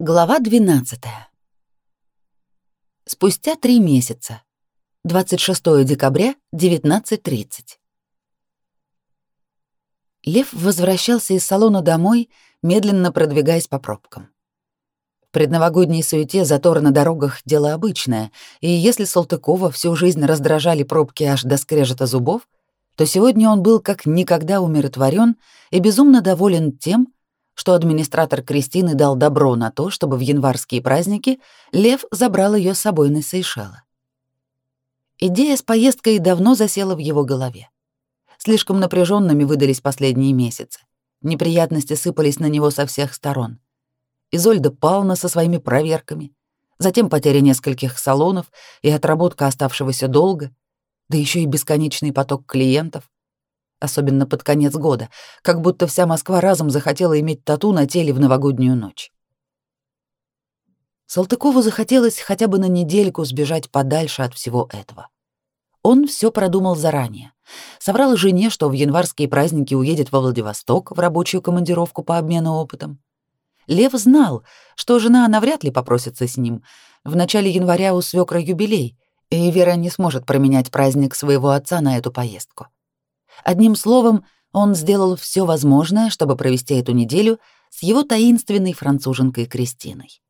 Глава 12. Спустя три месяца. 26 декабря, 19.30. Лев возвращался из салона домой, медленно продвигаясь по пробкам. В предновогодней суете затор на дорогах — дело обычное, и если Салтыкова всю жизнь раздражали пробки аж до скрежета зубов, то сегодня он был как никогда умиротворен и безумно доволен тем, что администратор Кристины дал добро на то, чтобы в январские праздники Лев забрал ее с собой на Сейшелы. Идея с поездкой давно засела в его голове. Слишком напряженными выдались последние месяцы. Неприятности сыпались на него со всех сторон. Изольда Павловна со своими проверками, затем потеря нескольких салонов и отработка оставшегося долга, да еще и бесконечный поток клиентов особенно под конец года, как будто вся Москва разом захотела иметь тату на теле в новогоднюю ночь. Салтыкову захотелось хотя бы на недельку сбежать подальше от всего этого. Он все продумал заранее. Соврал жене, что в январские праздники уедет во Владивосток в рабочую командировку по обмену опытом. Лев знал, что жена навряд ли попросится с ним. В начале января у свекра юбилей, и Вера не сможет променять праздник своего отца на эту поездку. Одним словом, он сделал все возможное, чтобы провести эту неделю с его таинственной француженкой Кристиной.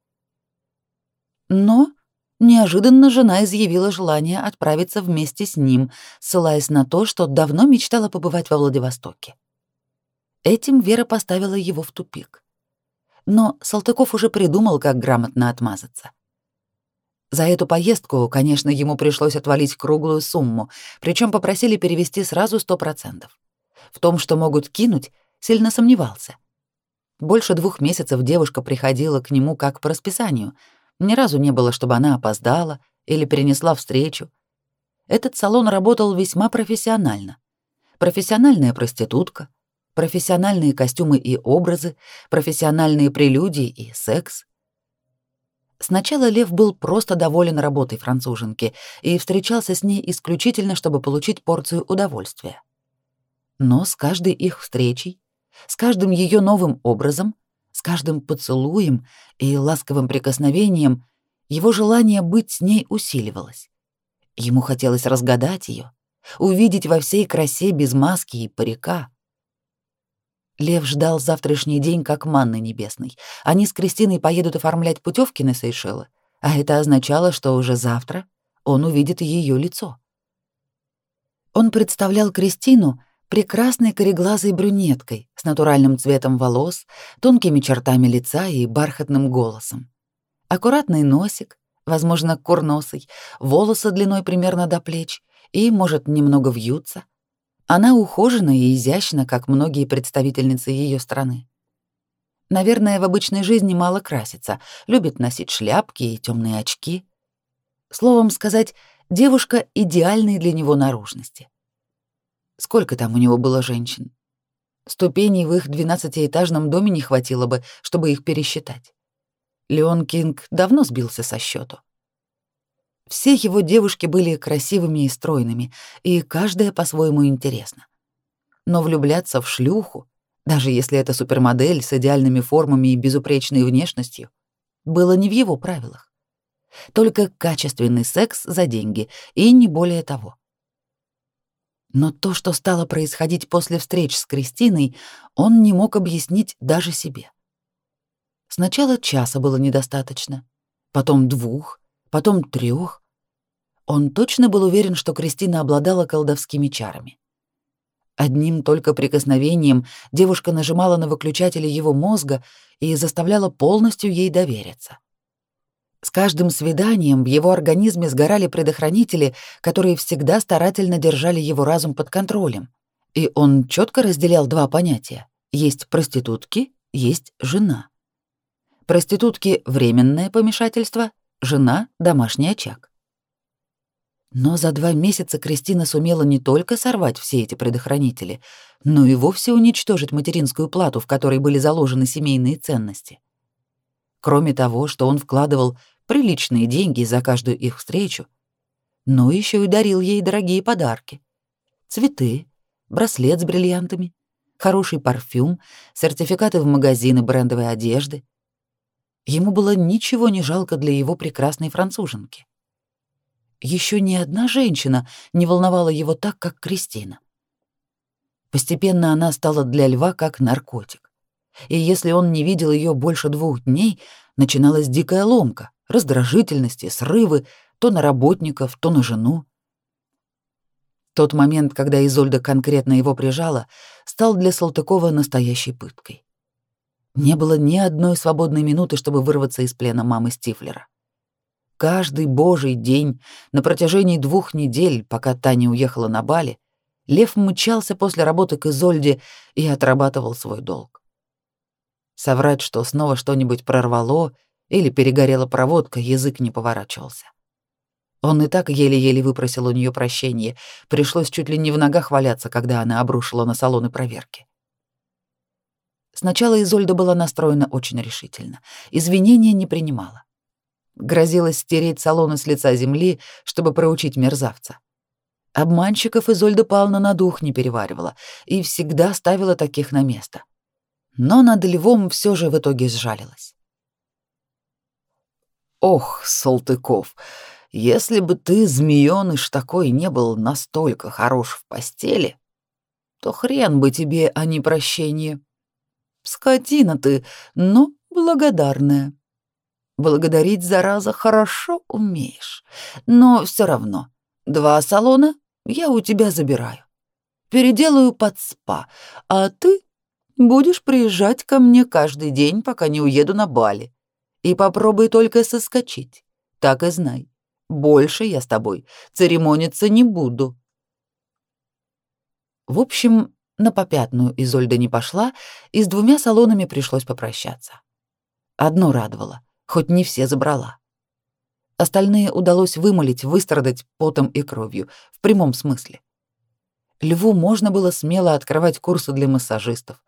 Но неожиданно жена изъявила желание отправиться вместе с ним, ссылаясь на то, что давно мечтала побывать во Владивостоке. Этим Вера поставила его в тупик. Но Салтыков уже придумал, как грамотно отмазаться. За эту поездку, конечно, ему пришлось отвалить круглую сумму, причем попросили перевести сразу сто процентов. В том, что могут кинуть, сильно сомневался. Больше двух месяцев девушка приходила к нему как по расписанию. Ни разу не было, чтобы она опоздала или перенесла встречу. Этот салон работал весьма профессионально. Профессиональная проститутка, профессиональные костюмы и образы, профессиональные прелюдии и секс. Сначала Лев был просто доволен работой француженки и встречался с ней исключительно, чтобы получить порцию удовольствия. Но с каждой их встречей, с каждым ее новым образом, с каждым поцелуем и ласковым прикосновением его желание быть с ней усиливалось. Ему хотелось разгадать ее, увидеть во всей красе без маски и парика. Лев ждал завтрашний день как манны небесной. Они с Кристиной поедут оформлять путевки на Сейшелы, а это означало, что уже завтра он увидит ее лицо. Он представлял Кристину прекрасной кореглазой брюнеткой с натуральным цветом волос, тонкими чертами лица и бархатным голосом. Аккуратный носик, возможно, курносый, волосы длиной примерно до плеч и, может, немного вьются — она ухожена и изящна, как многие представительницы ее страны. Наверное, в обычной жизни мало красится, любит носить шляпки и темные очки. Словом сказать, девушка идеальной для него наружности. Сколько там у него было женщин? Ступеней в их двенадцатиэтажном доме не хватило бы, чтобы их пересчитать. Леон Кинг давно сбился со счету. Все его девушки были красивыми и стройными, и каждая по-своему интересна. Но влюбляться в шлюху, даже если это супермодель с идеальными формами и безупречной внешностью, было не в его правилах. Только качественный секс за деньги, и не более того. Но то, что стало происходить после встреч с Кристиной, он не мог объяснить даже себе. Сначала часа было недостаточно, потом двух, потом трех. Он точно был уверен, что Кристина обладала колдовскими чарами. Одним только прикосновением девушка нажимала на выключатели его мозга и заставляла полностью ей довериться. С каждым свиданием в его организме сгорали предохранители, которые всегда старательно держали его разум под контролем. И он четко разделял два понятия: есть проститутки, есть жена. Проститутки временное помешательство, жена домашний очаг. Но за два месяца Кристина сумела не только сорвать все эти предохранители, но и вовсе уничтожить материнскую плату, в которой были заложены семейные ценности. Кроме того, что он вкладывал приличные деньги за каждую их встречу, но еще и дарил ей дорогие подарки. Цветы, браслет с бриллиантами, хороший парфюм, сертификаты в магазины брендовой одежды — Ему было ничего не жалко для его прекрасной француженки. Еще ни одна женщина не волновала его так, как Кристина. Постепенно она стала для льва как наркотик. И если он не видел ее больше двух дней, начиналась дикая ломка, раздражительности, срывы то на работников, то на жену. Тот момент, когда Изольда конкретно его прижала, стал для Салтыкова настоящей пыткой. Не было ни одной свободной минуты, чтобы вырваться из плена мамы Стифлера. Каждый божий день на протяжении двух недель, пока Таня уехала на Бали, Лев мчался после работы к Изольде и отрабатывал свой долг. Соврать, что снова что-нибудь прорвало или перегорела проводка, язык не поворачивался. Он и так еле-еле выпросил у нее прощение, пришлось чуть ли не в ногах валяться, когда она обрушила на салоны проверки. Сначала Изольда была настроена очень решительно. Извинения не принимала. Грозилась стереть салоны с лица земли, чтобы проучить мерзавца. Обманщиков Изольда Павловна на дух не переваривала и всегда ставила таких на место. Но над львом все же в итоге сжалилась. «Ох, Салтыков, если бы ты, змеёныш такой, не был настолько хорош в постели, то хрен бы тебе, а не прощение», Скотина ты, но благодарная. Благодарить, зараза, хорошо умеешь. Но все равно, два салона я у тебя забираю. Переделаю под спа, а ты будешь приезжать ко мне каждый день, пока не уеду на Бали. И попробуй только соскочить. Так и знай. Больше я с тобой церемониться не буду. В общем, на попятную Изольда не пошла, и с двумя салонами пришлось попрощаться. Одно радовало, хоть не все забрала. Остальные удалось вымолить, выстрадать потом и кровью, в прямом смысле. Льву можно было смело открывать курсы для массажистов.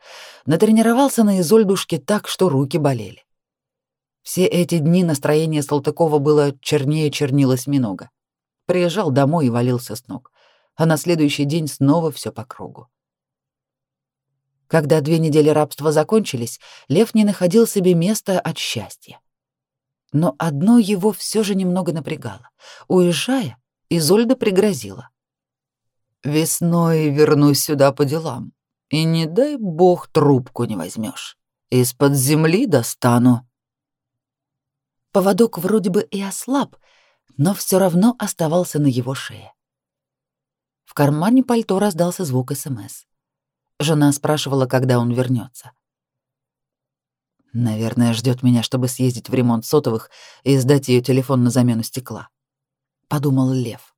Натренировался на Изольдушке так, что руки болели. Все эти дни настроение Салтыкова было чернее чернилось много. Приезжал домой и валился с ног, а на следующий день снова все по кругу. Когда две недели рабства закончились, Лев не находил себе места от счастья. Но одно его все же немного напрягало. Уезжая, Изольда пригрозила. «Весной вернусь сюда по делам, и не дай бог трубку не возьмешь. Из-под земли достану». Поводок вроде бы и ослаб, но все равно оставался на его шее. В кармане пальто раздался звук СМС. Жена спрашивала, когда он вернется. Наверное, ждет меня, чтобы съездить в ремонт сотовых и сдать ее телефон на замену стекла. Подумал Лев.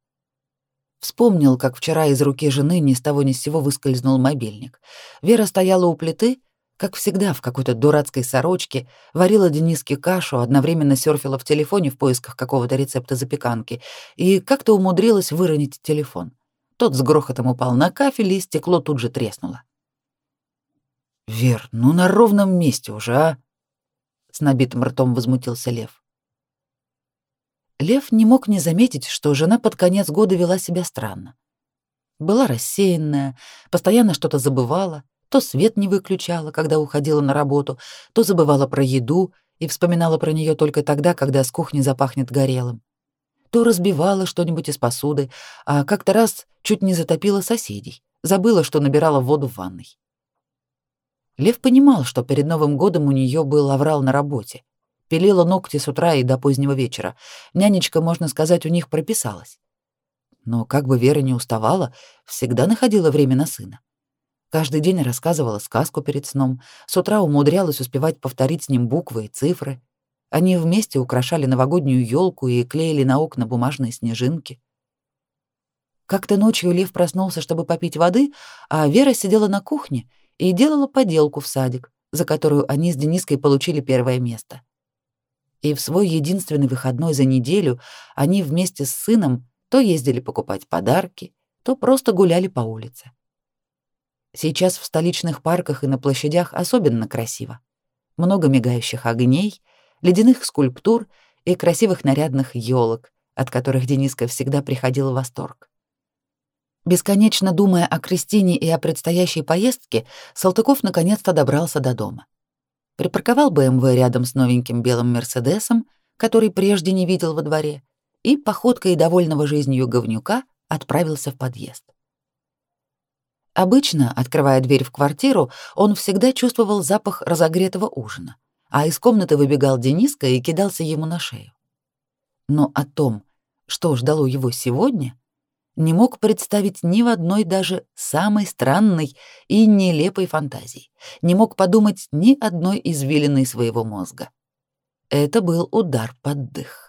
Вспомнил, как вчера из руки жены ни с того ни с сего выскользнул мобильник. Вера стояла у плиты, как всегда, в какой-то дурацкой сорочке, варила Дениске кашу, одновременно серфила в телефоне в поисках какого-то рецепта запеканки и как-то умудрилась выронить телефон. Тот с грохотом упал на кафель, и стекло тут же треснуло. Вер, ну на ровном месте уже, а? С набитым ртом возмутился Лев. Лев не мог не заметить, что жена под конец года вела себя странно. Была рассеянная, постоянно что-то забывала, то свет не выключала, когда уходила на работу, то забывала про еду и вспоминала про нее только тогда, когда с кухни запахнет горелым. То разбивала что-нибудь из посуды, а как-то раз чуть не затопила соседей, забыла, что набирала воду в ванной. Лев понимал, что перед Новым годом у нее был аврал на работе. Пилила ногти с утра и до позднего вечера. Нянечка, можно сказать, у них прописалась. Но как бы Вера не уставала, всегда находила время на сына. Каждый день рассказывала сказку перед сном, с утра умудрялась успевать повторить с ним буквы и цифры. Они вместе украшали новогоднюю елку и клеили на окна бумажные снежинки. Как-то ночью Лев проснулся, чтобы попить воды, а Вера сидела на кухне — и делала поделку в садик, за которую они с Дениской получили первое место. И в свой единственный выходной за неделю они вместе с сыном то ездили покупать подарки, то просто гуляли по улице. Сейчас в столичных парках и на площадях особенно красиво. Много мигающих огней, ледяных скульптур и красивых нарядных елок, от которых Дениска всегда приходил в восторг. Бесконечно думая о Кристине и о предстоящей поездке, Салтыков наконец-то добрался до дома. припарковал БМВ рядом с новеньким белым Мерседесом, который прежде не видел во дворе, и походкой довольного жизнью говнюка отправился в подъезд. Обычно, открывая дверь в квартиру, он всегда чувствовал запах разогретого ужина, а из комнаты выбегал Дениска и кидался ему на шею. Но о том, что ждало его сегодня, не мог представить ни в одной даже самой странной и нелепой фантазии, не мог подумать ни одной извилиной своего мозга. Это был удар под дых.